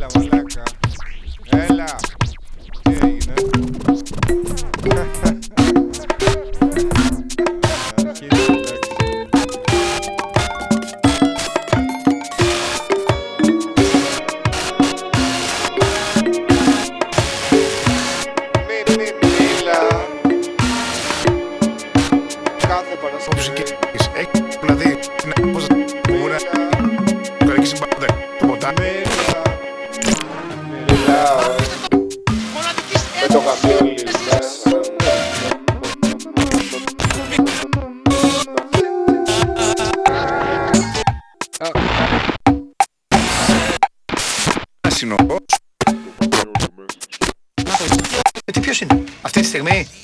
Έλα, μαλάκα. Έλα. Τι έγινε; Αρχίζει, εντάξει. Μη, μη, μίλα. Κάθε Παρασκευή. μουσικής. Το καφιόλι μέσα. Συνοπός. Ε, τι ποιος είναι, αυτή τη στιγμή;